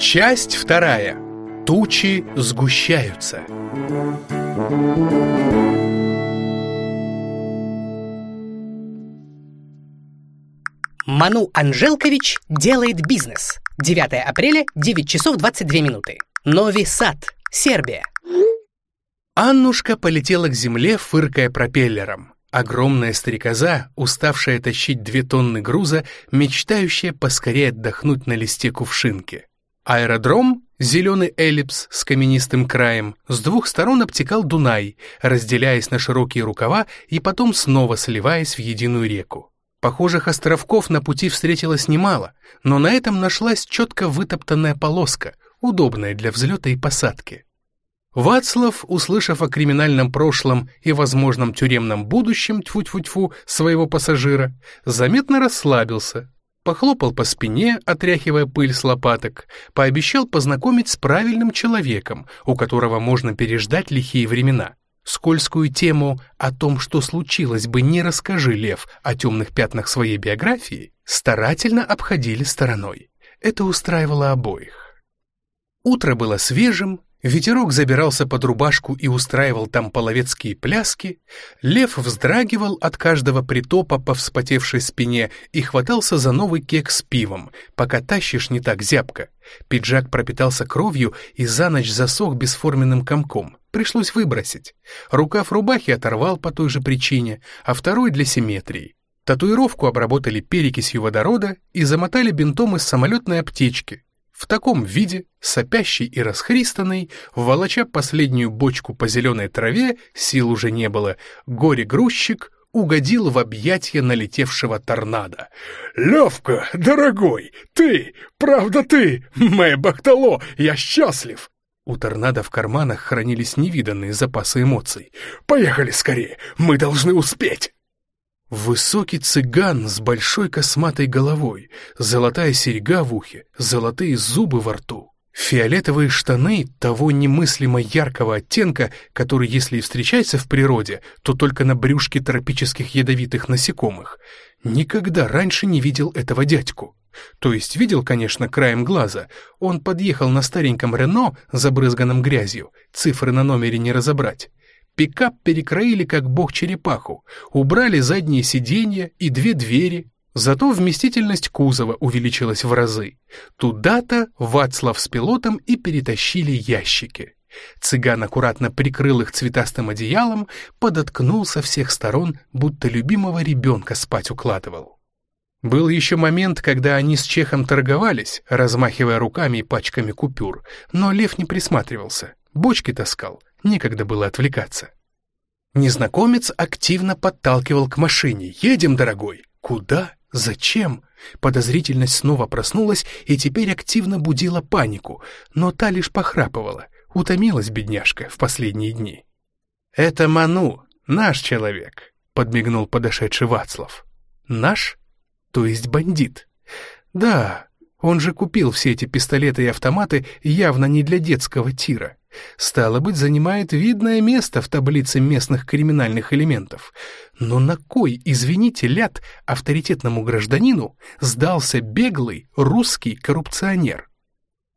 Часть вторая. Тучи сгущаются. Ману Анжелкович делает бизнес. 9 апреля, 9 часов 22 минуты. Нови Сад, Сербия. Аннушка полетела к земле, фыркая пропеллером. Огромная стрекоза, уставшая тащить две тонны груза, мечтающая поскорее отдохнуть на листе кувшинки. Аэродром, зеленый эллипс с каменистым краем, с двух сторон обтекал Дунай, разделяясь на широкие рукава и потом снова сливаясь в единую реку. Похожих островков на пути встретилось немало, но на этом нашлась четко вытоптанная полоска, удобная для взлета и посадки. Вацлав, услышав о криминальном прошлом и возможном тюремном будущем тьфу-тьфу-тьфу своего пассажира, заметно расслабился, похлопал по спине, отряхивая пыль с лопаток, пообещал познакомить с правильным человеком, у которого можно переждать лихие времена. Скользкую тему о том, что случилось бы, не расскажи, Лев, о темных пятнах своей биографии, старательно обходили стороной. Это устраивало обоих. Утро было свежим, Ветерок забирался под рубашку и устраивал там половецкие пляски, лев вздрагивал от каждого притопа по вспотевшей спине и хватался за новый кек с пивом, пока тащишь не так зябко. Пиджак пропитался кровью и за ночь засох бесформенным комком. Пришлось выбросить. Рукав рубахи оторвал по той же причине, а второй для симметрии. Татуировку обработали перекисью водорода и замотали бинтом из самолетной аптечки, в таком виде, сопящий и расхристанный, волоча последнюю бочку по зеленой траве, сил уже не было, горе-грузчик угодил в объятья налетевшего торнадо. «Левка, дорогой, ты, правда ты, мэ Бахтало, я счастлив!» У торнадо в карманах хранились невиданные запасы эмоций. «Поехали скорее, мы должны успеть!» Высокий цыган с большой косматой головой, золотая серьга в ухе, золотые зубы во рту, фиолетовые штаны того немыслимо яркого оттенка, который, если и встречается в природе, то только на брюшке тропических ядовитых насекомых. Никогда раньше не видел этого дядьку. То есть видел, конечно, краем глаза. Он подъехал на стареньком Рено, забрызганном грязью, цифры на номере не разобрать. Пикап перекроили как бог черепаху, убрали задние сиденья и две двери, зато вместительность кузова увеличилась в разы. Туда-то Вацлав с пилотом и перетащили ящики. Цыган аккуратно прикрыл их цветастым одеялом, подоткнул со всех сторон, будто любимого ребенка спать укладывал. Был еще момент, когда они с Чехом торговались, размахивая руками и пачками купюр, но Лев не присматривался, бочки таскал, некогда было отвлекаться. Незнакомец активно подталкивал к машине. «Едем, дорогой!» «Куда? Зачем?» Подозрительность снова проснулась и теперь активно будила панику, но та лишь похрапывала. Утомилась бедняжка в последние дни. «Это Ману, наш человек», — подмигнул подошедший Вацлав. «Наш? То есть бандит?» «Да, он же купил все эти пистолеты и автоматы явно не для детского тира. Стало быть, занимает видное место в таблице местных криминальных элементов. Но на кой, извините, ляд авторитетному гражданину сдался беглый русский коррупционер?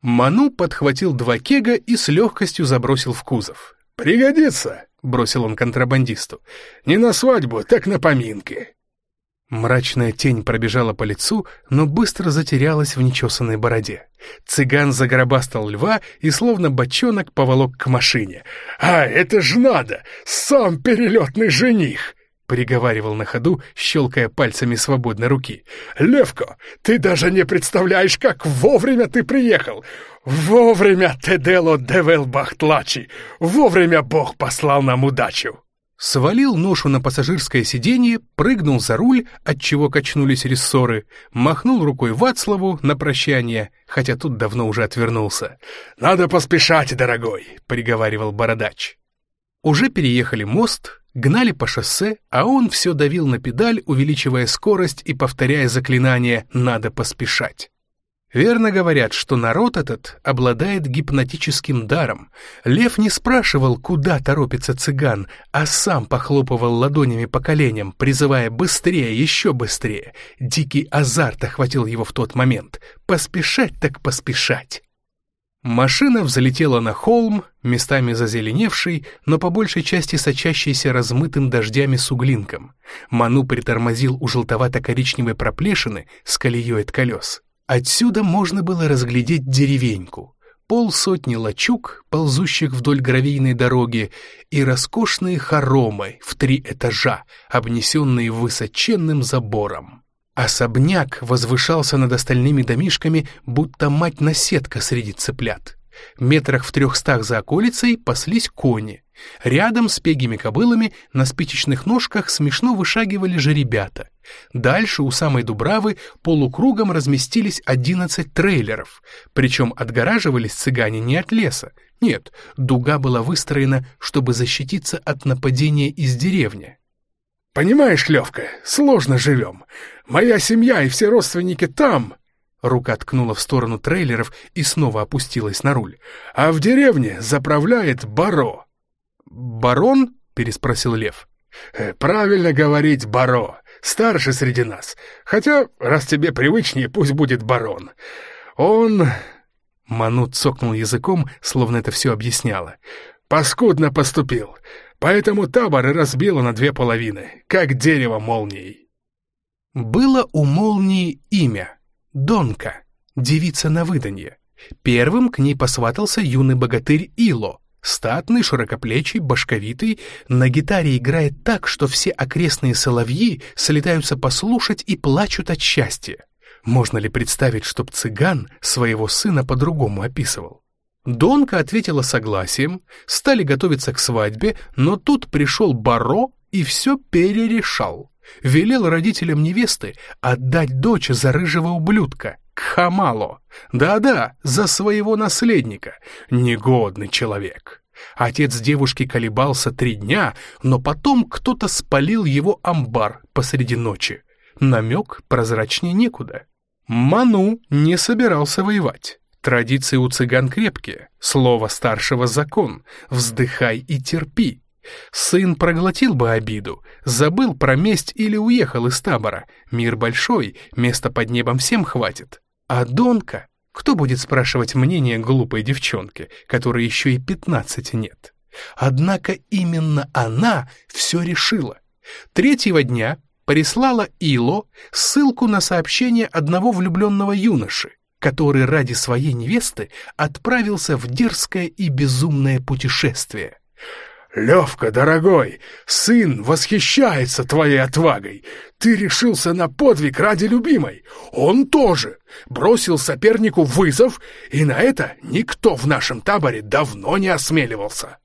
Ману подхватил два кега и с легкостью забросил в кузов. «Пригодится», — бросил он контрабандисту. «Не на свадьбу, так на поминки». Мрачная тень пробежала по лицу, но быстро затерялась в нечесанной бороде. Цыган загробастал льва и словно бочонок поволок к машине. «А, это ж надо! Сам перелетный жених!» — приговаривал на ходу, щелкая пальцами свободной руки. «Левко, ты даже не представляешь, как вовремя ты приехал! Вовремя Тэ дэл о Дэвэл бахт лачи! Вовремя Бог послал нам удачу!» Свалил ношу на пассажирское сиденье, прыгнул за руль, отчего качнулись рессоры, махнул рукой Вацлаву на прощание, хотя тот давно уже отвернулся. «Надо поспешать, дорогой», — приговаривал бородач. Уже переехали мост, гнали по шоссе, а он все давил на педаль, увеличивая скорость и повторяя заклинание «надо поспешать». Верно говорят, что народ этот обладает гипнотическим даром. Лев не спрашивал, куда торопится цыган, а сам похлопывал ладонями по коленям, призывая быстрее, еще быстрее. Дикий азарт охватил его в тот момент. Поспешать так поспешать. Машина взлетела на холм, местами зазеленевший, но по большей части сочащийся размытым дождями суглинком. Ману притормозил у желтовато-коричневой проплешины с колеей от колес. Отсюда можно было разглядеть деревеньку, полсотни лачуг, ползущих вдоль гравийной дороги, и роскошные хоромы в три этажа, обнесенные высоченным забором. Особняк возвышался над остальными домишками, будто мать-наседка среди цыплят. Метрах в трехстах за околицей паслись кони. Рядом с пегими кобылами на спичечных ножках смешно вышагивали же ребята. Дальше у самой Дубравы полукругом разместились одиннадцать трейлеров, причем отгораживались цыгане не от леса. Нет, дуга была выстроена, чтобы защититься от нападения из деревни. «Понимаешь, Левка, сложно живем. Моя семья и все родственники там, Рука ткнула в сторону трейлеров и снова опустилась на руль. «А в деревне заправляет Баро». «Барон?» — переспросил Лев. «Э, «Правильно говорить Баро. Старший среди нас. Хотя, раз тебе привычнее, пусть будет барон. Он...» Манут цокнул языком, словно это все объясняло. «Паскудно поступил, поэтому табор и разбило на две половины, как дерево молнией». Было у молнии имя — Донка, девица на выданье. Первым к ней посватался юный богатырь Ило, статный, широкоплечий, башковитый, на гитаре играет так, что все окрестные соловьи слетаются послушать и плачут от счастья. Можно ли представить, чтоб цыган своего сына по-другому описывал? Донка ответила согласием, стали готовиться к свадьбе, но тут пришел Баро и все перерешал велел родителям невесты отдать дочь за рыжего ублюдка, к Хамалу. Да-да, за своего наследника. Негодный человек. Отец девушки колебался три дня, но потом кто-то спалил его амбар посреди ночи. Намек прозрачнее некуда. Ману не собирался воевать. Традиции у цыган крепкие. Слово старшего закон. Вздыхай и терпи. Сын проглотил бы обиду, забыл про месть или уехал из табора. Мир большой, места под небом всем хватит. А Донка? Кто будет спрашивать мнение глупой девчонки, которой еще и пятнадцати нет? Однако именно она все решила. Третьего дня прислала Ило ссылку на сообщение одного влюбленного юноши, который ради своей невесты отправился в дерзкое и безумное путешествие. «Левка, дорогой, сын восхищается твоей отвагой. Ты решился на подвиг ради любимой. Он тоже. Бросил сопернику вызов, и на это никто в нашем таборе давно не осмеливался».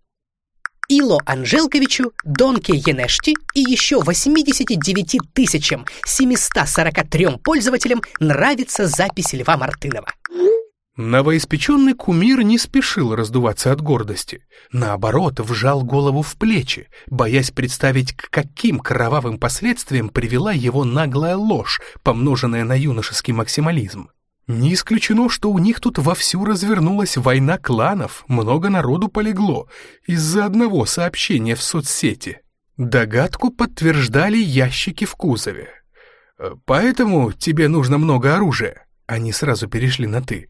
Ило Анжелковичу, Донке Енешти и еще 89 тысячам 743 пользователям нравится запись Льва Мартынова. Новоиспеченный кумир не спешил раздуваться от гордости. Наоборот, вжал голову в плечи, боясь представить, к каким кровавым последствиям привела его наглая ложь, помноженная на юношеский максимализм. Не исключено, что у них тут вовсю развернулась война кланов, много народу полегло из-за одного сообщения в соцсети. Догадку подтверждали ящики в кузове. «Поэтому тебе нужно много оружия». Они сразу перешли на «ты»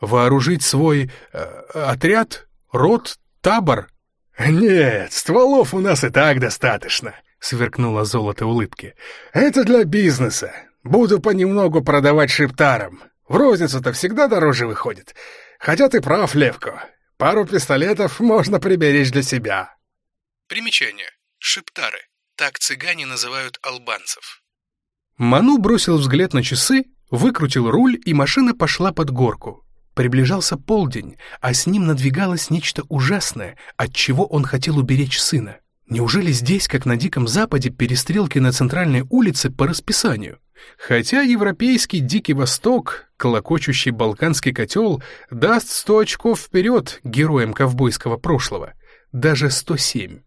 Вооружить свой э, отряд, рот, табор? Нет, стволов у нас и так достаточно, сверкнуло золото улыбки. Это для бизнеса. Буду понемногу продавать шиптарам. В розницу-то всегда дороже выходит. Хотя ты прав, Левко. Пару пистолетов можно приберечь для себя. Примечание. Шиптары. Так цыгане называют албанцев. Ману бросил взгляд на часы, выкрутил руль, и машина пошла под горку. Приближался полдень, а с ним надвигалось нечто ужасное, от чего он хотел уберечь сына. Неужели здесь, как на Диком Западе, перестрелки на центральной улице по расписанию? Хотя европейский Дикий Восток, колокочущий балканский котел, даст сто очков вперед героям ковбойского прошлого. Даже сто семь.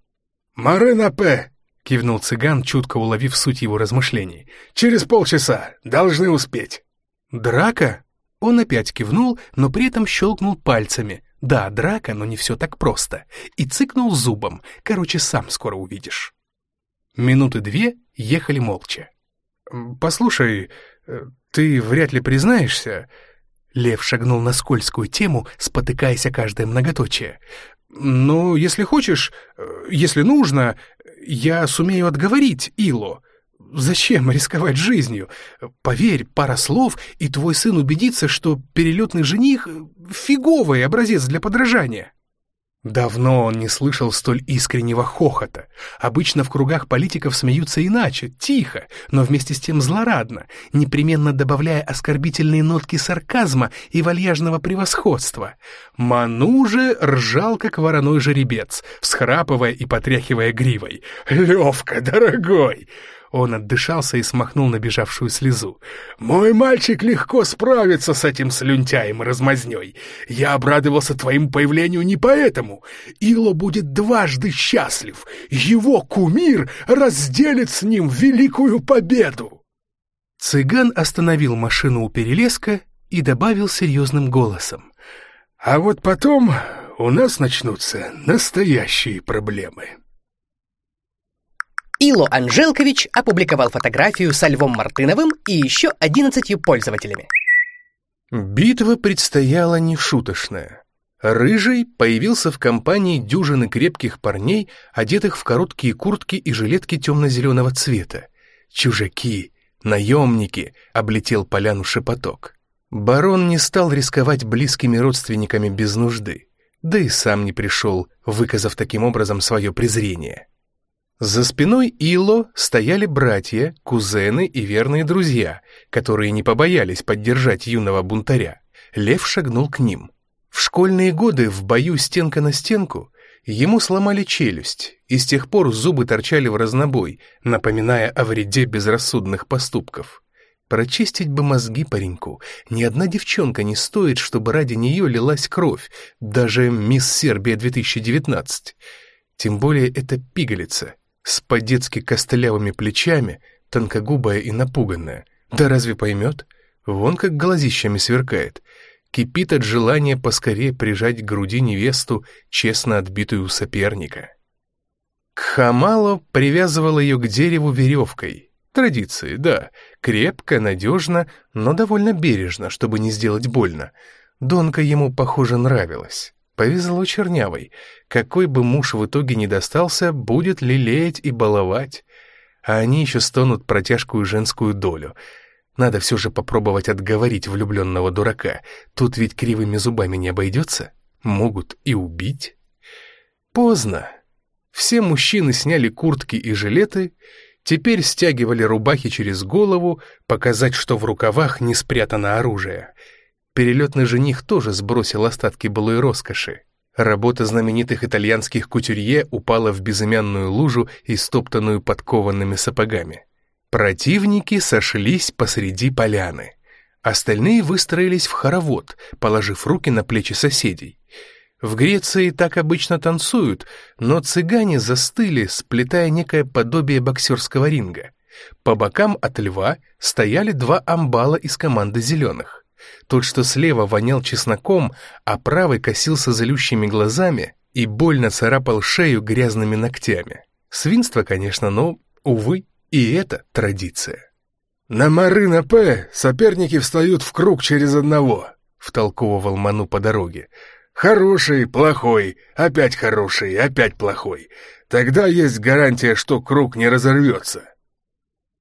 «Марына П!» — кивнул цыган, чутко уловив суть его размышлений. «Через полчаса. Должны успеть». «Драка?» Он опять кивнул, но при этом щелкнул пальцами. Да, драка, но не все так просто. И цыкнул зубом. Короче, сам скоро увидишь. Минуты две ехали молча. «Послушай, э, ты вряд ли признаешься...» Лев шагнул на скользкую тему, спотыкаясь о каждое многоточие. «Ну, если хочешь, э, если нужно, я сумею отговорить Ило. Зачем рисковать жизнью? Поверь, пара слов, и твой сын убедится, что перелетный жених — фиговый образец для подражания». Давно он не слышал столь искреннего хохота. Обычно в кругах политиков смеются иначе, тихо, но вместе с тем злорадно, непременно добавляя оскорбительные нотки сарказма и вальяжного превосходства. Ману же ржал, как вороной жеребец, всхрапывая и потряхивая гривой. «Левка, дорогой!» Он отдышался и смахнул набежавшую слезу. «Мой мальчик легко справится с этим слюнтяем и размазнёй. Я обрадовался твоему появлению не поэтому. Ило будет дважды счастлив. Его кумир разделит с ним великую победу!» Цыган остановил машину у перелеска и добавил серьезным голосом. «А вот потом у нас начнутся настоящие проблемы». Ило Анжелкович опубликовал фотографию со Львом Мартыновым и еще 11 пользователями. Битва предстояла нешуточная. Рыжий появился в компании дюжины крепких парней, одетых в короткие куртки и жилетки темно-зеленого цвета. Чужаки, наемники, облетел поляну шепоток. Барон не стал рисковать близкими родственниками без нужды, да и сам не пришел, выказав таким образом свое презрение. За спиной Ило стояли братья, кузены и верные друзья, которые не побоялись поддержать юного бунтаря. Лев шагнул к ним. В школьные годы в бою стенка на стенку ему сломали челюсть, и с тех пор зубы торчали в разнобой, напоминая о вреде безрассудных поступков. Прочистить бы мозги пареньку. Ни одна девчонка не стоит, чтобы ради нее лилась кровь, даже мисс Сербия 2019. Тем более это пигалица, с по-детски костлявыми плечами, тонкогубая и напуганная. Да разве поймет? Вон как глазищами сверкает. Кипит от желания поскорее прижать к груди невесту, честно отбитую у соперника. Кхамало привязывал ее к дереву веревкой. Традиции, да, крепко, надежно, но довольно бережно, чтобы не сделать больно. Донка ему, похоже, нравилась. Повезло чернявой. Какой бы муж в итоге не достался, будет лелеять и баловать. А они еще стонут протяжкую женскую долю. Надо все же попробовать отговорить влюбленного дурака. Тут ведь кривыми зубами не обойдется. Могут и убить. Поздно. Все мужчины сняли куртки и жилеты, теперь стягивали рубахи через голову, показать, что в рукавах не спрятано оружие — Перелетный жених тоже сбросил остатки былой роскоши. Работа знаменитых итальянских кутюрье упала в безымянную лужу, истоптанную подкованными сапогами. Противники сошлись посреди поляны. Остальные выстроились в хоровод, положив руки на плечи соседей. В Греции так обычно танцуют, но цыгане застыли, сплетая некое подобие боксерского ринга. По бокам от льва стояли два амбала из команды зеленых. Тот, что слева вонял чесноком, а правый косился залющими глазами и больно царапал шею грязными ногтями. Свинство, конечно, но, увы, и это традиция. «На Марына П. соперники встают в круг через одного», — втолковывал Ману по дороге. «Хороший, плохой, опять хороший, опять плохой. Тогда есть гарантия, что круг не разорвется».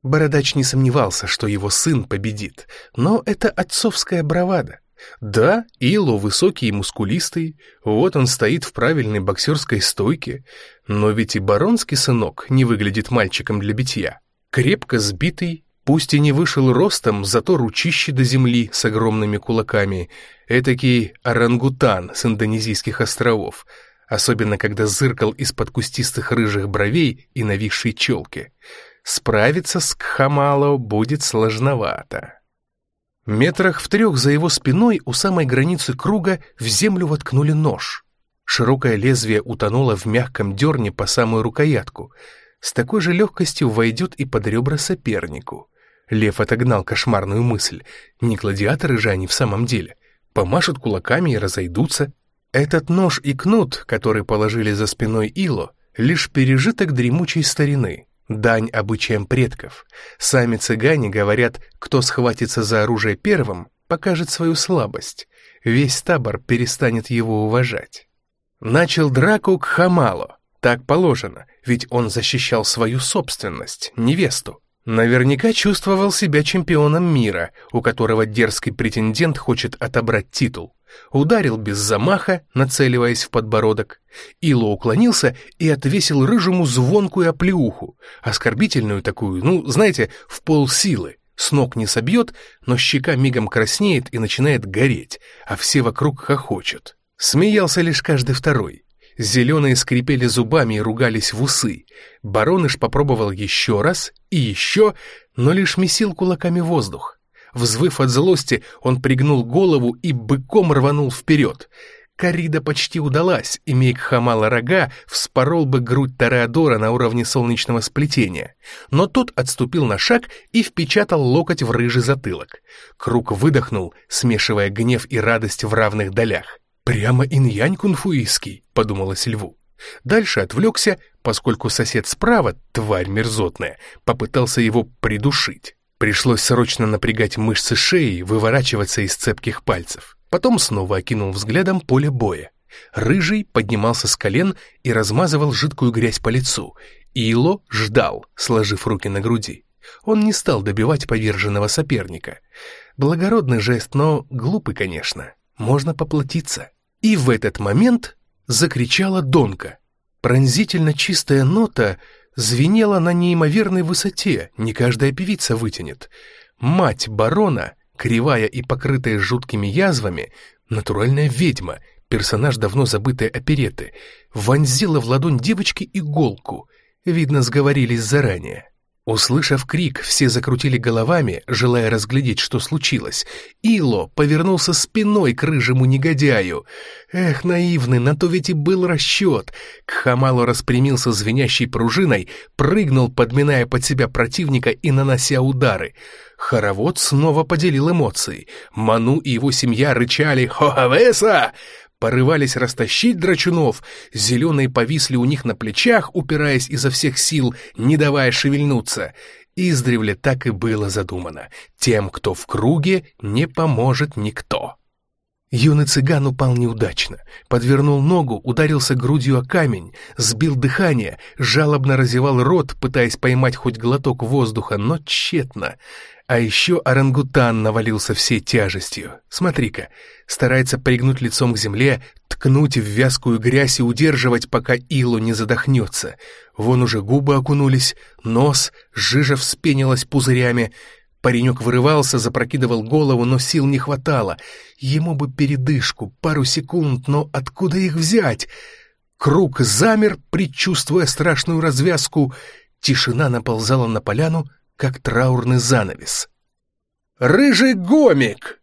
Бородач не сомневался, что его сын победит, но это отцовская бравада. Да, Ило высокий и мускулистый, вот он стоит в правильной боксерской стойке, но ведь и баронский сынок не выглядит мальчиком для битья. Крепко сбитый, пусть и не вышел ростом, зато ручище до земли с огромными кулаками, этакий орангутан с индонезийских островов, особенно когда зыркал из-под кустистых рыжих бровей и нависшей челки — Справиться с Кхамало будет сложновато. Метрах в трех за его спиной у самой границы круга в землю воткнули нож. Широкое лезвие утонуло в мягком дерне по самую рукоятку. С такой же легкостью войдет и под ребра сопернику. Лев отогнал кошмарную мысль. Не гладиаторы же они в самом деле. Помашут кулаками и разойдутся. Этот нож и кнут, который положили за спиной Ило, лишь пережиток дремучей старины, дань обычаям предков. Сами цыгане говорят, кто схватится за оружие первым, покажет свою слабость. Весь табор перестанет его уважать. Начал драку к Хамалу. Так положено, ведь он защищал свою собственность, невесту. Наверняка чувствовал себя чемпионом мира, у которого дерзкий претендент хочет отобрать титул. Ударил без замаха, нацеливаясь в подбородок. Ило уклонился и отвесил рыжему звонкую оплеуху, оскорбительную такую, ну, знаете, в полсилы. С ног не собьет, но щека мигом краснеет и начинает гореть, а все вокруг хохочут. Смеялся лишь каждый второй. Зеленые скрипели зубами и ругались в усы. Бароныш попробовал еще раз и еще, но лишь месил кулаками воздух. Взвыв от злости, он пригнул голову и быком рванул вперед. Корида почти удалась, и миг хамала рога вспорол бы грудь Тореадора на уровне солнечного сплетения. Но тот отступил на шаг и впечатал локоть в рыжий затылок. Круг выдохнул, смешивая гнев и радость в равных долях. «Прямо инь-янь кунфуистский», — подумалось льву. Дальше отвлекся, поскольку сосед справа, тварь мерзотная, попытался его придушить. Пришлось срочно напрягать мышцы шеи, выворачиваться из цепких пальцев. Потом снова окинул взглядом поле боя. Рыжий поднимался с колен и размазывал жидкую грязь по лицу. Ило ждал, сложив руки на груди. Он не стал добивать поверженного соперника. Благородный жест, но глупый, конечно. Можно поплатиться. И в этот момент закричала Донка. Пронзительно чистая нота звенела на неимоверной высоте, не каждая певица вытянет. Мать барона, кривая и покрытая жуткими язвами, натуральная ведьма, персонаж давно забытой опереты, вонзила в ладонь девочки иголку. Видно, сговорились заранее. Услышав крик, все закрутили головами, желая разглядеть, что случилось. Ило повернулся спиной к рыжему негодяю. Эх, наивный, на то ведь и был расчет. К Хамалу распрямился звенящей пружиной, прыгнул, подминая под себя противника и нанося удары. Хоровод снова поделил эмоции. Ману и его семья рычали «Хохавеса!» Порывались растащить драчунов, зеленые повисли у них на плечах, упираясь изо всех сил, не давая шевельнуться. Издревле так и было задумано. Тем, кто в круге, не поможет никто. Юный цыган упал неудачно, подвернул ногу, ударился грудью о камень, сбил дыхание, жалобно разевал рот, пытаясь поймать хоть глоток воздуха, но тщетно. А еще орангутан навалился всей тяжестью. Смотри-ка, старается пригнуть лицом к земле, ткнуть в вязкую грязь и удерживать, пока Илу не задохнется. Вон уже губы окунулись, нос, жижа вспенилась пузырями. Паренек вырывался, запрокидывал голову, но сил не хватало. Ему бы передышку, пару секунд, но откуда их взять? Круг замер, предчувствуя страшную развязку. Тишина наползала на поляну, как траурный занавес. «Рыжий гомик!»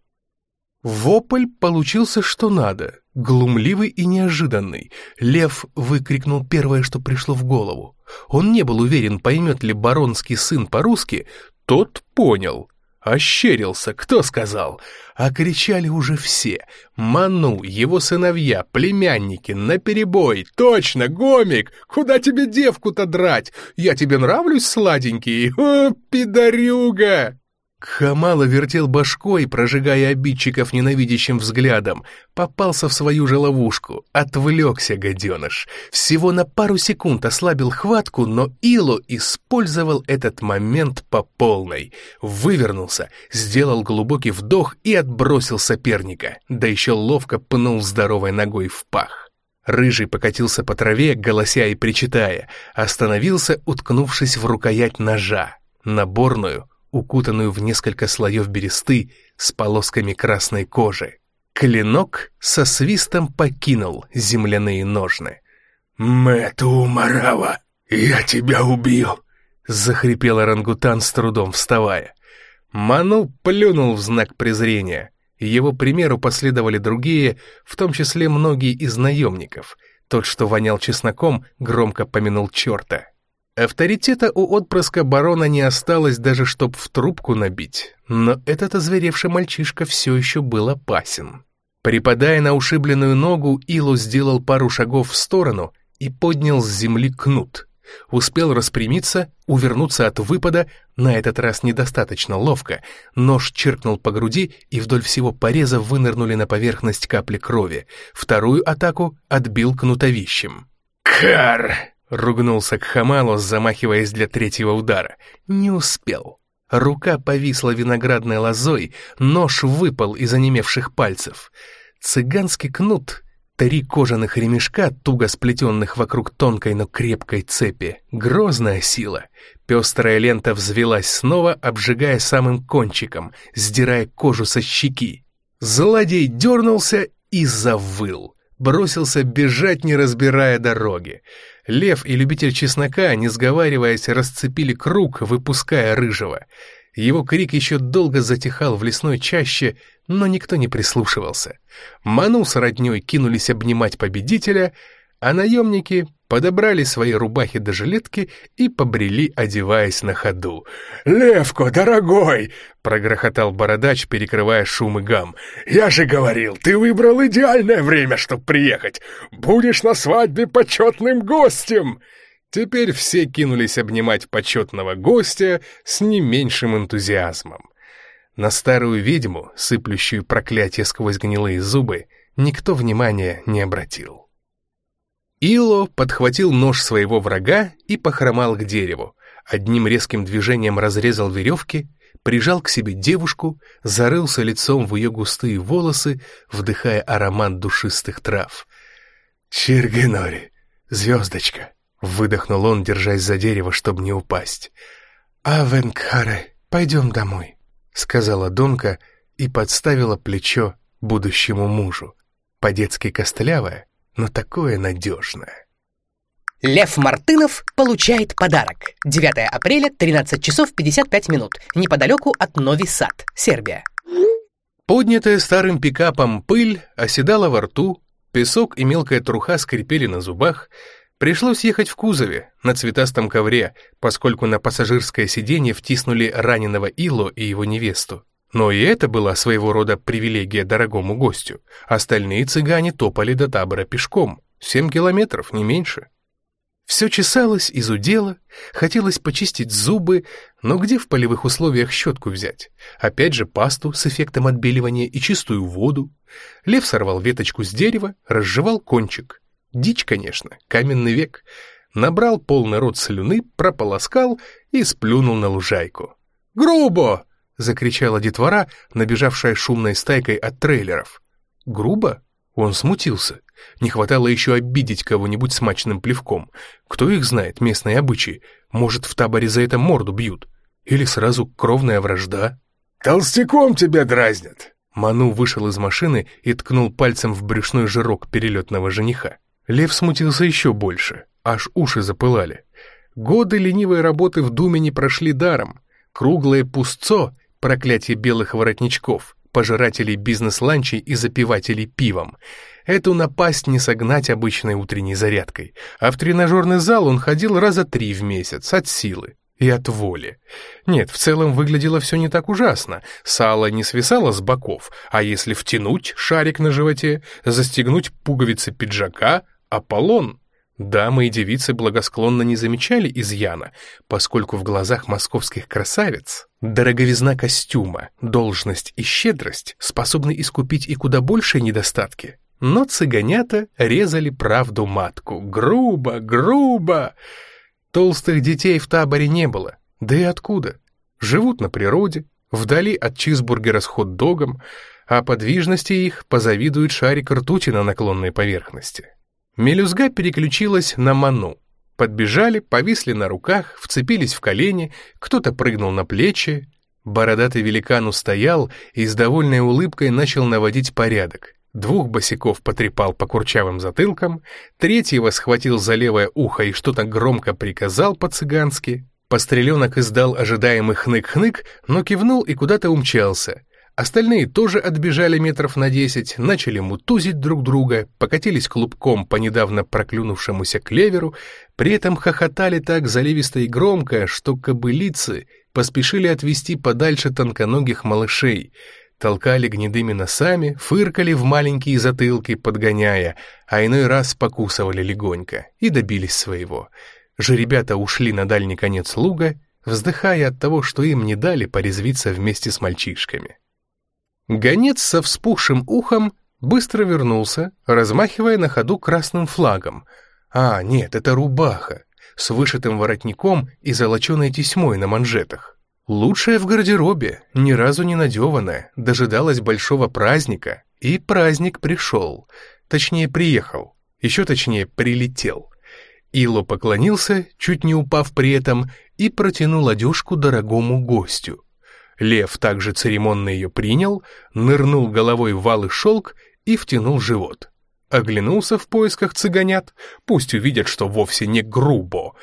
Вопль получился что надо, глумливый и неожиданный. Лев выкрикнул первое, что пришло в голову. Он не был уверен, поймет ли баронский сын по-русски, тот понял. Ощерился, кто сказал? А кричали уже все. Ману, его сыновья, племянники, наперебой. Точно, гомик, куда тебе девку-то драть? Я тебе нравлюсь, сладенький? О, пидорюга! Хамала вертел башкой, прожигая обидчиков ненавидящим взглядом. Попался в свою же ловушку. Отвлекся, гаденыш. Всего на пару секунд ослабил хватку, но Ило использовал этот момент по полной. Вывернулся, сделал глубокий вдох и отбросил соперника. Да еще ловко пнул здоровой ногой в пах. Рыжий покатился по траве, голося и причитая. Остановился, уткнувшись в рукоять ножа. Наборную, укутанную в несколько слоев бересты с полосками красной кожи. Клинок со свистом покинул земляные ножны. «Мэту Марава, я тебя убью!» — захрипел орангутан с трудом вставая. Ману плюнул в знак презрения. Его примеру последовали другие, в том числе многие из наемников. Тот, что вонял чесноком, громко помянул черта. Авторитета у отпрыска барона не осталось даже чтоб в трубку набить, но этот озверевший мальчишка все еще был опасен. Припадая на ушибленную ногу, Илу сделал пару шагов в сторону и поднял с земли кнут. Успел распрямиться, увернуться от выпада, на этот раз недостаточно ловко. Нож чиркнул по груди, и вдоль всего пореза вынырнули на поверхность капли крови. Вторую атаку отбил кнутовищем. «Кар!» Ругнулся к Хамалу, замахиваясь для третьего удара. Не успел. Рука повисла виноградной лозой, нож выпал из онемевших пальцев. Цыганский кнут, три кожаных ремешка, туго сплетенных вокруг тонкой, но крепкой цепи. Грозная сила. Пестрая лента взвелась снова, обжигая самым кончиком, сдирая кожу со щеки. Злодей дернулся и завыл. Бросился бежать, не разбирая дороги. Лев и любитель чеснока, не сговариваясь, расцепили круг, выпуская рыжего. Его крик еще долго затихал в лесной чаще, но никто не прислушивался. Ману с родней кинулись обнимать победителя, а наемники подобрали свои рубахи до жилетки и побрели, одеваясь на ходу. «Левко, дорогой!» — прогрохотал бородач, перекрывая шум и гам. «Я же говорил, ты выбрал идеальное время, чтобы приехать! Будешь на свадьбе почетным гостем!» Теперь все кинулись обнимать почетного гостя с не меньшим энтузиазмом. На старую ведьму, сыплющую проклятие сквозь гнилые зубы, никто внимания не обратил. Ило подхватил нож своего врага и похромал к дереву. Одним резким движением разрезал веревки, прижал к себе девушку, зарылся лицом в ее густые волосы, вдыхая аромат душистых трав. «Чиргенори, звездочка!» — выдохнул он, держась за дерево, чтобы не упасть. «Авенкаре, пойдем домой», — сказала Донка и подставила плечо будущему мужу, по-детски костлявая, но такое надежное. Лев Мартынов получает подарок. 9 апреля, 13 часов 55 минут, неподалеку от Нови Сад, Сербия. Поднятая старым пикапом пыль оседала во рту, песок и мелкая труха скрипели на зубах, Пришлось ехать в кузове, на цветастом ковре, поскольку на пассажирское сиденье втиснули раненого Ило и его невесту. Но и это была своего рода привилегия дорогому гостю. Остальные цыгане топали до табора пешком. Семь километров, не меньше. Все чесалось, изудело, хотелось почистить зубы, но где в полевых условиях щетку взять? Опять же пасту с эффектом отбеливания и чистую воду. Лев сорвал веточку с дерева, разжевал кончик. Дичь, конечно, каменный век. Набрал полный рот слюны, прополоскал и сплюнул на лужайку. «Грубо!» — закричала детвора, набежавшая шумной стайкой от трейлеров. «Грубо?» Он смутился. Не хватало еще обидеть кого-нибудь смачным плевком. Кто их знает, местные обычаи? Может, в таборе за это морду бьют? Или сразу кровная вражда? «Толстяком тебя дразнят!» Ману вышел из машины и ткнул пальцем в брюшной жирок перелетного жениха. Лев смутился еще больше, аж уши запылали. Годы ленивой работы в Думе не прошли даром. Круглое пустцо проклятие белых воротничков, пожирателей бизнес-ланчей и запивателей пивом. Эту напасть не согнать обычной утренней зарядкой, а в тренажерный зал он ходил раза три в месяц, от силы и от воли. Нет, в целом выглядело все не так ужасно. Сало не свисало с боков, а если втянуть шарик на животе, застегнуть пуговицы пиджака, Аполлон Дамы и девицы благосклонно не замечали изъяна, поскольку в глазах московских красавиц дороговизна костюма, должность и щедрость способны искупить и куда большие недостатки. Но цыганята резали правду матку. Грубо, грубо! Толстых детей в таборе не было. Да и откуда? Живут на природе, вдали от чизбургера с хот-догом, а подвижности их позавидует шарик ртути на наклонной поверхности. Мелюзга переключилась на ману. Подбежали, повисли на руках, вцепились в колени, кто-то прыгнул на плечи. Бородатый великан устоял и с довольной улыбкой начал наводить порядок. Двух босиков потрепал по курчавым затылкам, третьего схватил за левое ухо и что-то громко приказал по-цыгански. Постреленок издал ожидаемый хнык-хнык, но кивнул и куда-то умчался, Остальные тоже отбежали метров на десять, начали мутузить друг друга, покатились клубком по недавно проклюнувшемуся клеверу, при этом хохотали так заливисто и громко, что кобылицы поспешили отвести подальше тонконогих малышей, толкали гнедыми носами, фыркали в маленькие затылки, подгоняя, а иной раз покусывали легонько и добились своего. Жеребята ушли на дальний конец луга, вздыхая от того, что им не дали порезвиться вместе с мальчишками. Гонец со вспухшим ухом быстро вернулся, размахивая на ходу красным флагом. А, нет, это рубаха, с вышитым воротником и золоченой тесьмой на манжетах. Лучшая в гардеробе, ни разу не надеванная, дожидалась большого праздника, и праздник пришел, точнее приехал, еще точнее прилетел. Ило поклонился, чуть не упав при этом, и протянул одежку дорогому гостю. Лев также церемонно ее принял, нырнул головой в вал шелк и втянул живот. Оглянулся в поисках цыганят, пусть увидят, что вовсе не грубо.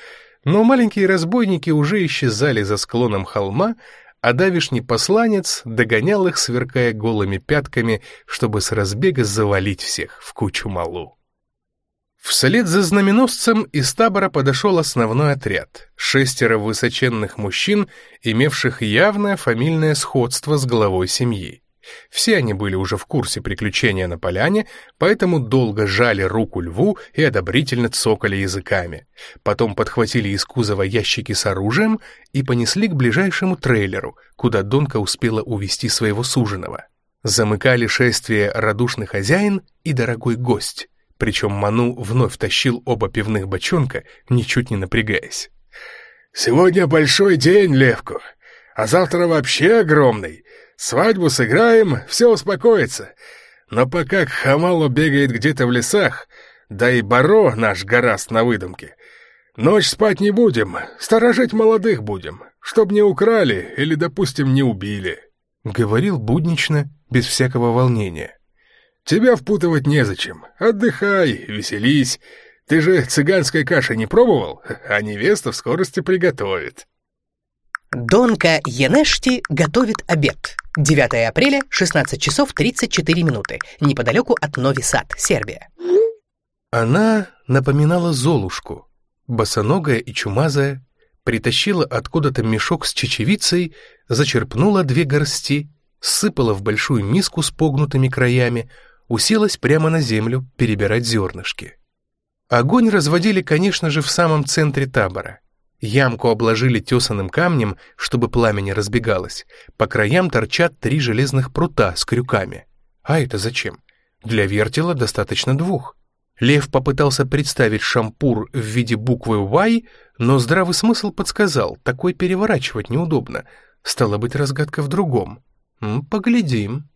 Но маленькие разбойники уже исчезали за склоном холма, а давишний посланец догонял их, сверкая голыми пятками, чтобы с разбега завалить всех в кучу малу. Вслед за знаменосцем из табора подошел основной отряд, шестеро высоченных мужчин, имевших явное фамильное сходство с главой семьи. Все они были уже в курсе приключения на поляне, поэтому долго жали руку льву и одобрительно цокали языками. Потом подхватили из кузова ящики с оружием и понесли к ближайшему трейлеру, куда Донка успела увести своего суженого. Замыкали шествие радушный хозяин и дорогой гость, причем Ману вновь тащил оба пивных бочонка, ничуть не напрягаясь. «Сегодня большой день, Левку, а завтра вообще огромный. Свадьбу сыграем, все успокоится. Но пока Хамало бегает где-то в лесах, да и Баро наш гораст на выдумке, ночь спать не будем, сторожить молодых будем, чтоб не украли или, допустим, не убили». Говорил буднично, без всякого волнения. Тебя впутывать незачем. Отдыхай, веселись. Ты же цыганской каши не пробовал, а невеста в скорости приготовит. Донка Енешти готовит обед. 9 апреля, 16 часов 34 минуты, неподалеку от Нови Сад, Сербия. Она напоминала Золушку, босоногая и чумазая, притащила откуда-то мешок с чечевицей, зачерпнула две горсти, сыпала в большую миску с погнутыми краями, уселась прямо на землю перебирать зернышки. Огонь разводили, конечно же, в самом центре табора. Ямку обложили тесаным камнем, чтобы пламя не разбегалось. По краям торчат три железных прута с крюками. А это зачем? Для вертела достаточно двух. Лев попытался представить шампур в виде буквы «Y», но здравый смысл подсказал, такой переворачивать неудобно. Стало быть, разгадка в другом. Поглядим.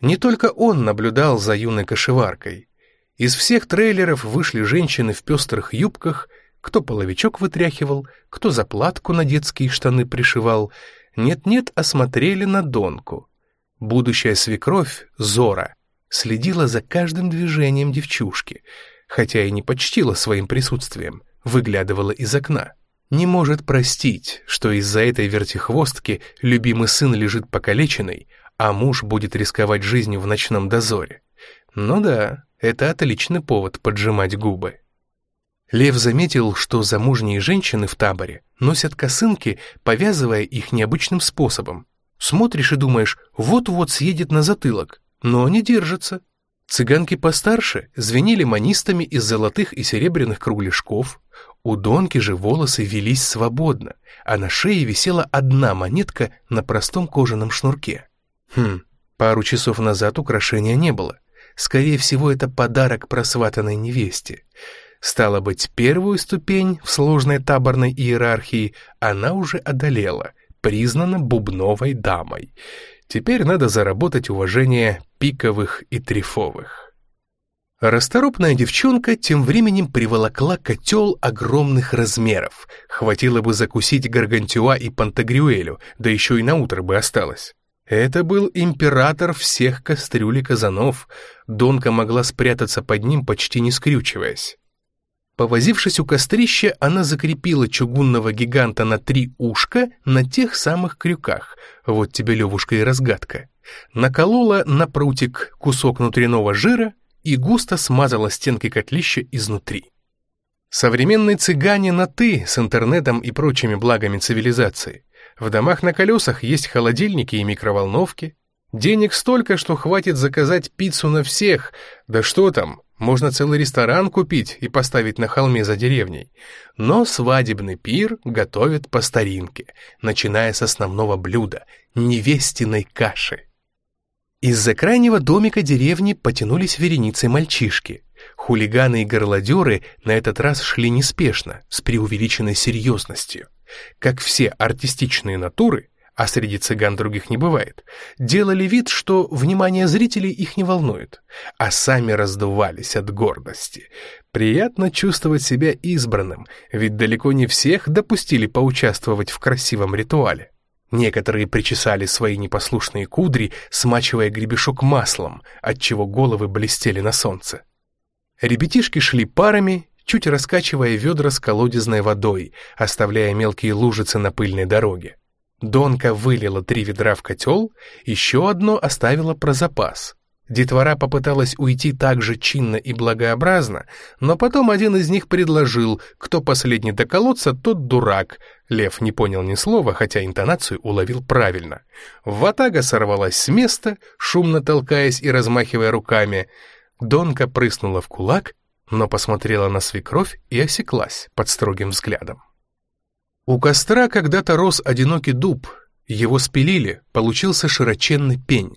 Не только он наблюдал за юной кошеваркой. Из всех трейлеров вышли женщины в пестрых юбках, кто половичок вытряхивал, кто заплатку на детские штаны пришивал. Нет-нет, осмотрели на донку. Будущая свекровь, Зора, следила за каждым движением девчушки, хотя и не почтила своим присутствием, выглядывала из окна. Не может простить, что из-за этой вертихвостки любимый сын лежит покалеченный, а муж будет рисковать жизнью в ночном дозоре. Ну да, это отличный повод поджимать губы. Лев заметил, что замужние женщины в таборе носят косынки, повязывая их необычным способом. Смотришь и думаешь, вот-вот съедет на затылок, но они держатся. Цыганки постарше звенели манистами из золотых и серебряных кругляшков. У Донки же волосы велись свободно, а на шее висела одна монетка на простом кожаном шнурке. Хм, пару часов назад украшения не было. Скорее всего, это подарок просватанной невесте. Стало быть, первую ступень в сложной таборной иерархии она уже одолела, признана бубновой дамой. Теперь надо заработать уважение пиковых и трифовых. Расторопная девчонка тем временем приволокла котел огромных размеров. Хватило бы закусить Гаргантюа и Пантагрюэлю, да еще и на утро бы осталось. Это был император всех кастрюль и казанов. Донка могла спрятаться под ним, почти не скрючиваясь. Повозившись у кострища, она закрепила чугунного гиганта на три ушка на тех самых крюках. Вот тебе, Левушка, и разгадка. наколола на прутик кусок внутреннего жира и густо смазала стенки котлища изнутри. Современные цыгане на «ты» с интернетом и прочими благами цивилизации. В домах на колесах есть холодильники и микроволновки. Денег столько, что хватит заказать пиццу на всех. Да что там, можно целый ресторан купить и поставить на холме за деревней. Но свадебный пир готовят по старинке, начиная с основного блюда — невестиной каши. Из-за крайнего домика деревни потянулись вереницы мальчишки. Хулиганы и горлодеры на этот раз шли неспешно, с преувеличенной серьезностью. Как все артистичные натуры, а среди цыган других не бывает, делали вид, что внимание зрителей их не волнует, а сами раздувались от гордости. Приятно чувствовать себя избранным, ведь далеко не всех допустили поучаствовать в красивом ритуале. Некоторые причесали свои непослушные кудри, смачивая гребешок маслом, отчего головы блестели на солнце. Ребятишки шли парами, чуть раскачивая ведра с колодезной водой, оставляя мелкие лужицы на пыльной дороге. Донка вылила три ведра в котел, еще одно оставила про запас. Детвора попыталась уйти так же чинно и благообразно, но потом один из них предложил, кто последний до колодца, тот дурак. Лев не понял ни слова, хотя интонацию уловил правильно. Ватага сорвалась с места, шумно толкаясь и размахивая руками. Донка прыснула в кулак, но посмотрела на свекровь и осеклась под строгим взглядом. У костра когда-то рос одинокий дуб, его спилили, получился широченный пень.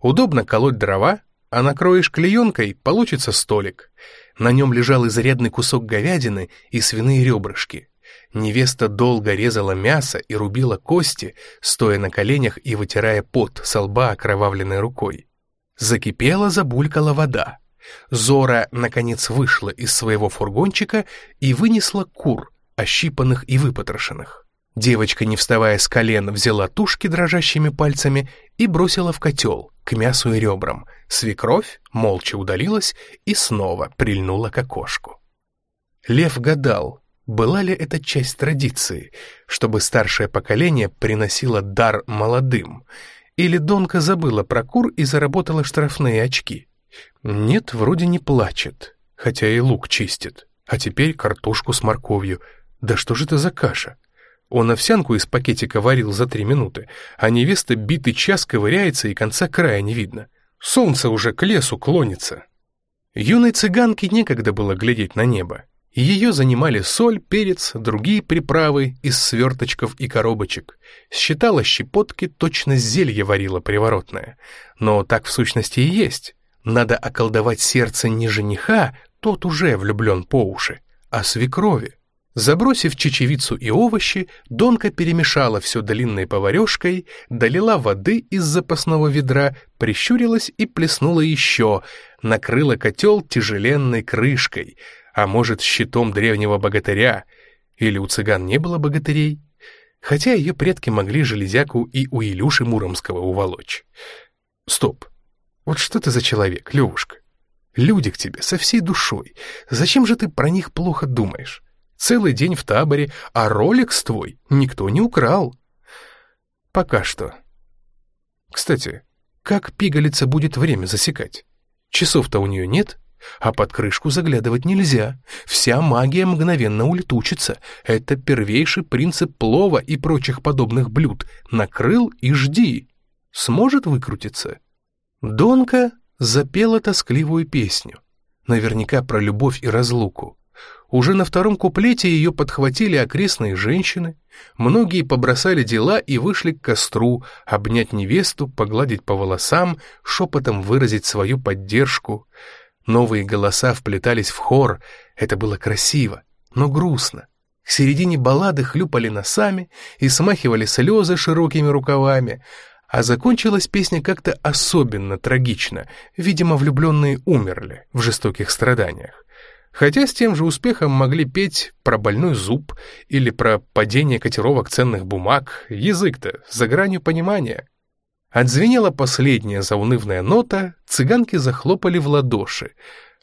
Удобно колоть дрова, а накроешь клеенкой, получится столик. На нем лежал изрядный кусок говядины и свиные ребрышки. Невеста долго резала мясо и рубила кости, стоя на коленях и вытирая пот со лба окровавленной рукой. Закипела, забулькала вода. Зора, наконец, вышла из своего фургончика и вынесла кур, ощипанных и выпотрошенных. Девочка, не вставая с колен, взяла тушки дрожащими пальцами и бросила в котел, к мясу и ребрам. Свекровь молча удалилась и снова прильнула к окошку. Лев гадал, была ли это часть традиции, чтобы старшее поколение приносило дар молодым, или Донка забыла про кур и заработала штрафные очки. Нет, вроде не плачет, хотя и лук чистит, а теперь картошку с морковью — да что же это за каша? Он овсянку из пакетика варил за три минуты, а невеста битый час ковыряется и конца края не видно. Солнце уже к лесу клонится. Юной цыганке некогда было глядеть на небо. Ее занимали соль, перец, другие приправы из сверточков и коробочек. Считала щепотки, точно зелье варила приворотное. Но так в сущности и есть. Надо околдовать сердце не жениха, тот уже влюблен по уши, а свекрови. Забросив чечевицу и овощи, Донка перемешала все длинной поварешкой, долила воды из запасного ведра, прищурилась и плеснула еще, накрыла котел тяжеленной крышкой, а может, щитом древнего богатыря, или у цыган не было богатырей, хотя ее предки могли железяку и у Илюши Муромского уволочь. Стоп, вот что ты за человек, Левушка? Люди к тебе со всей душой, зачем же ты про них плохо думаешь? Целый день в таборе, а роликс твой никто не украл. Пока что. Кстати, как пигалица будет время засекать? Часов-то у нее нет, а под крышку заглядывать нельзя. Вся магия мгновенно улетучится. Это первейший принцип плова и прочих подобных блюд. Накрыл и жди. Сможет выкрутиться? Донка запела тоскливую песню. Наверняка про любовь и разлуку. Уже на втором куплете ее подхватили окрестные женщины, многие побросали дела и вышли к костру, обнять невесту, погладить по волосам, шепотом выразить свою поддержку. Новые голоса вплетались в хор, это было красиво, но грустно. К середине баллады хлюпали носами и смахивали слезы широкими рукавами, а закончилась песня как-то особенно трагично, видимо, влюбленные умерли в жестоких страданиях. Хотя с тем же успехом могли петь про больной зуб или про падение котировок ценных бумаг, язык-то за гранью понимания. Отзвенела последняя заунывная нота, цыганки захлопали в ладоши.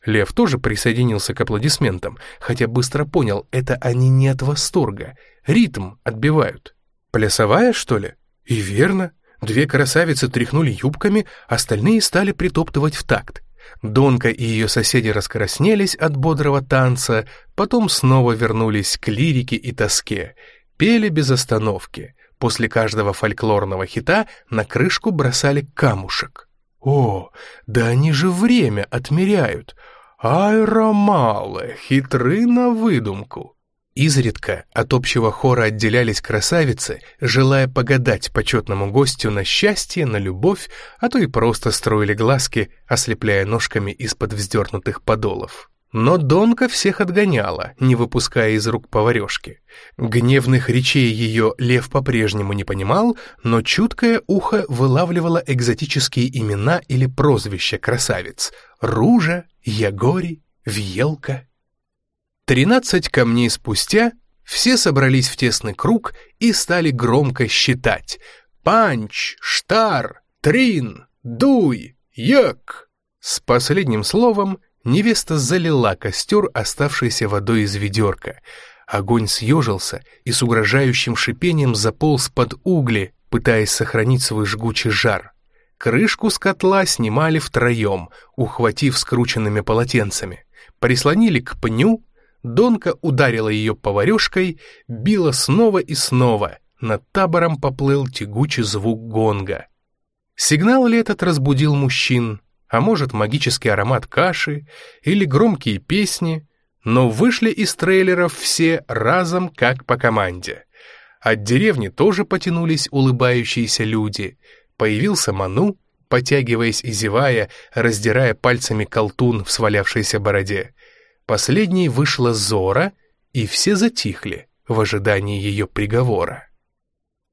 Лев тоже присоединился к аплодисментам, хотя быстро понял, это они не от восторга, ритм отбивают. Плясовая, что ли? И верно, Две красавицы тряхнули юбками, остальные стали притоптывать в такт. Донка и ее соседи раскраснелись от бодрого танца, потом снова вернулись к лирике и тоске. Пели без остановки. После каждого фольклорного хита на крышку бросали камушек. О, да они же время отмеряют. Ай, ромалы, хитры на выдумку. Изредка от общего хора отделялись красавицы, желая погадать почетному гостю на счастье, на любовь, а то и просто строили глазки, ослепляя ножками из-под вздернутых подолов. Но Донка всех отгоняла, не выпуская из рук поварешки. Гневных речей ее лев по-прежнему не понимал, но чуткое ухо вылавливало экзотические имена или прозвища красавиц — Ружа, Ягори, Вьелка. Тринадцать камней спустя все собрались в тесный круг и стали громко считать «Панч! Штар! Трин! Дуй! Як!» С последним словом невеста залила костер, оставшийся водой из ведерка. Огонь съежился и с угрожающим шипением заполз под угли, пытаясь сохранить свой жгучий жар. Крышку с котла снимали втроем, ухватив скрученными полотенцами. Прислонили к пню, Донка ударила ее поварешкой, била снова и снова. Над табором поплыл тягучий звук гонга. Сигнал ли этот разбудил мужчин, а может магический аромат каши или громкие песни, но вышли из трейлеров все разом как по команде. От деревни тоже потянулись улыбающиеся люди. Появился Ману, потягиваясь и зевая, раздирая пальцами колтун в свалявшейся бороде. Последней вышла Зора, и все затихли в ожидании ее приговора.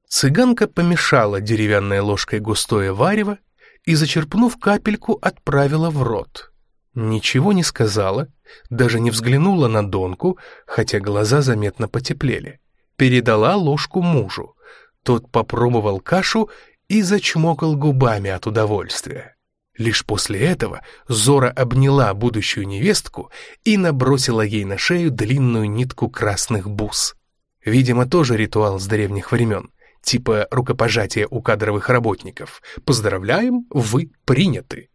Цыганка помешала деревянной ложкой густое варево и, зачерпнув капельку, отправила в рот. Ничего не сказала, даже не взглянула на Донку, хотя глаза заметно потеплели. Передала ложку мужу. Тот попробовал кашу и зачмокал губами от удовольствия. Лишь после этого Зора обняла будущую невестку и набросила ей на шею длинную нитку красных бус. Видимо, тоже ритуал с древних времен, типа рукопожатия у кадровых работников. Поздравляем, вы приняты.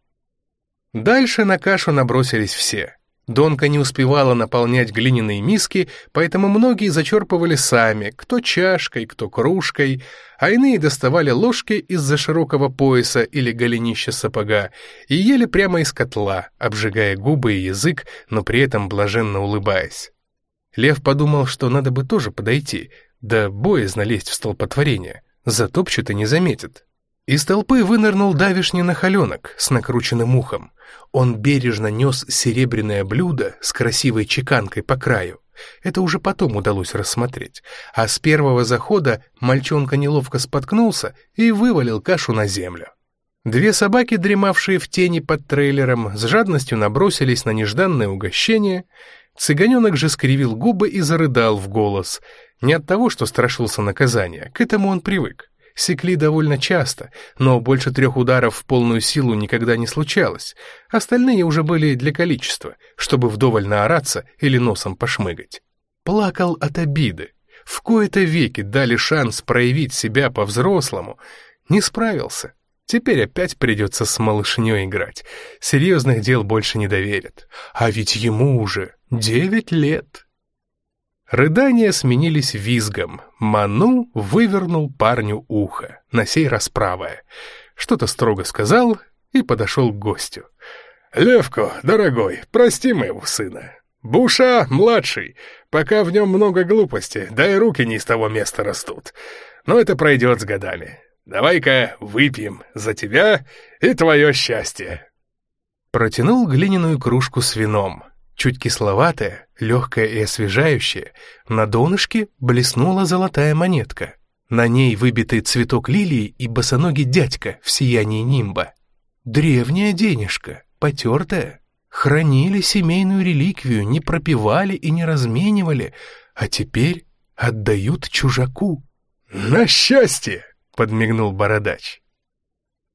Дальше на кашу набросились все. Донка не успевала наполнять глиняные миски, поэтому многие зачерпывали сами, кто чашкой, кто кружкой, а иные доставали ложки из-за широкого пояса или голенища сапога и ели прямо из котла, обжигая губы и язык, но при этом блаженно улыбаясь. Лев подумал, что надо бы тоже подойти, да боязно лезть в столпотворение, затопчут и не заметят. Из толпы вынырнул давишний нахаленок с накрученным ухом. Он бережно нес серебряное блюдо с красивой чеканкой по краю. Это уже потом удалось рассмотреть. А с первого захода мальчонка неловко споткнулся и вывалил кашу на землю. Две собаки, дремавшие в тени под трейлером, с жадностью набросились на нежданное угощение. Цыганенок же скривил губы и зарыдал в голос. Не от того, что страшился наказания, к этому он привык секли довольно часто, но больше трех ударов в полную силу никогда не случалось. Остальные уже были для количества, чтобы вдоволь наораться или носом пошмыгать. Плакал от обиды. В кои-то веки дали шанс проявить себя по-взрослому. Не справился. Теперь опять придется с малышней играть. Серьезных дел больше не доверят. А ведь ему уже девять лет. Рыдания сменились визгом. Ману вывернул парню ухо, на сей раз правое. Что-то строго сказал и подошел к гостю. «Левко, дорогой, прости моего сына. Буша, младший, пока в нем много глупости, да и руки не из того места растут. Но это пройдет с годами. Давай-ка выпьем за тебя и твое счастье». Протянул глиняную кружку с вином. Чуть кисловатая, легкая и освежающая, на донышке блеснула золотая монетка. На ней выбитый цветок лилии и босоногий дядька в сиянии нимба. Древняя денежка, потертая. Хранили семейную реликвию, не пропивали и не разменивали, а теперь отдают чужаку. «На счастье!» — подмигнул бородач.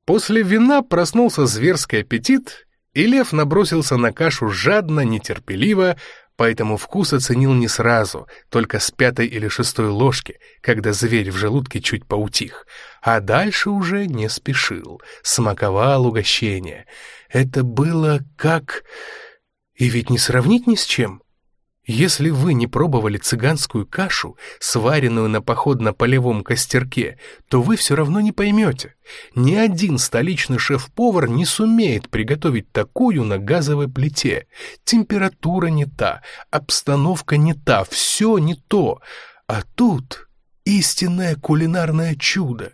После вина проснулся зверский аппетит, и лев набросился на кашу жадно, нетерпеливо, поэтому вкус оценил не сразу, только с пятой или шестой ложки, когда зверь в желудке чуть поутих, а дальше уже не спешил, смаковал угощение. Это было как... И ведь не сравнить ни с чем. Если вы не пробовали цыганскую кашу, сваренную на походно-полевом костерке, то вы все равно не поймете. Ни один столичный шеф-повар не сумеет приготовить такую на газовой плите. Температура не та, обстановка не та, все не то. А тут истинное кулинарное чудо.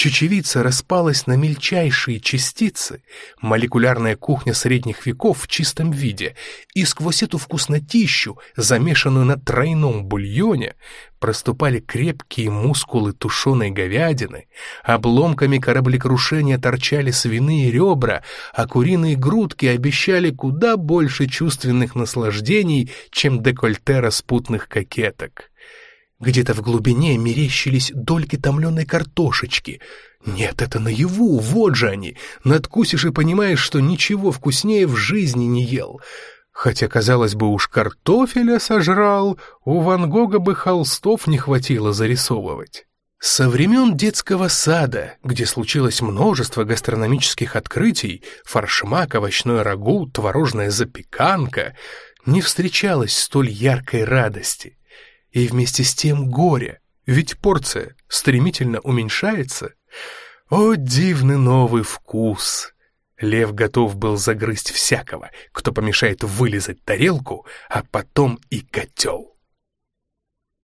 Чечевица распалась на мельчайшие частицы, молекулярная кухня средних веков в чистом виде, и сквозь эту вкуснотищу, замешанную на тройном бульоне, проступали крепкие мускулы тушеной говядины, обломками кораблекрушения торчали свиные ребра, а куриные грудки обещали куда больше чувственных наслаждений, чем декольте распутных кокеток. Где-то в глубине мерещились дольки томленой картошечки. Нет, это наяву, вот же они. Надкусишь и понимаешь, что ничего вкуснее в жизни не ел. Хотя, казалось бы, уж картофеля сожрал, у Ван Гога бы холстов не хватило зарисовывать. Со времен детского сада, где случилось множество гастрономических открытий, фаршмак, овощной рагу, творожная запеканка, не встречалось столь яркой радости и вместе с тем горе, ведь порция стремительно уменьшается. О, дивный новый вкус! Лев готов был загрызть всякого, кто помешает вылезать тарелку, а потом и котел.